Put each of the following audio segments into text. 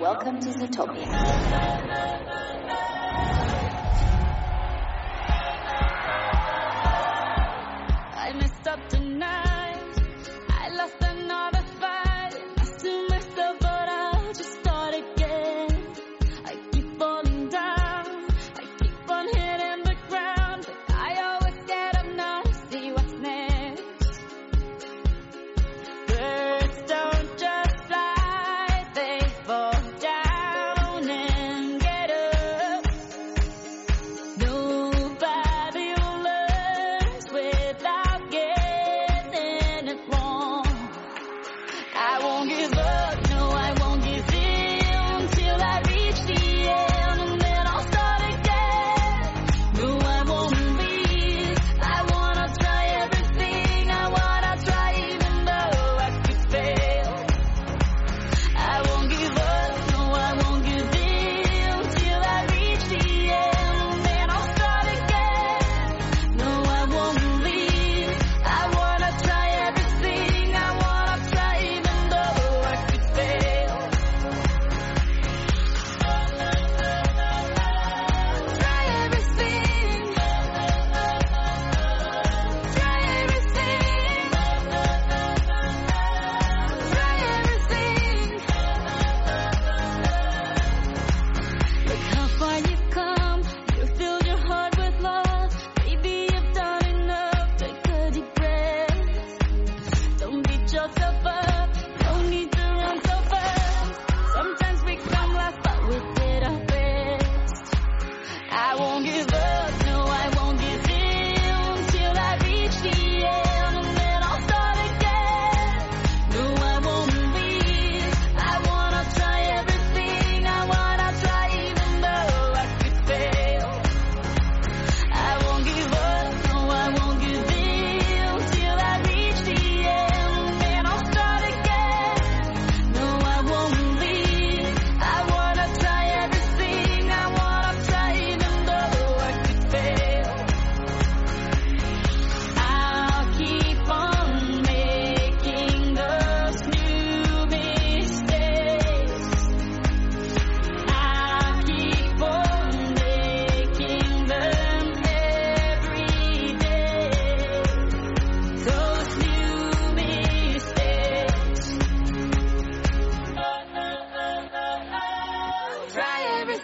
Welcome to Zootopia.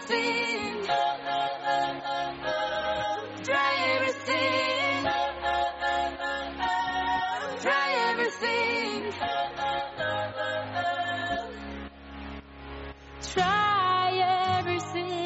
Try everything. Try everything. Try everything.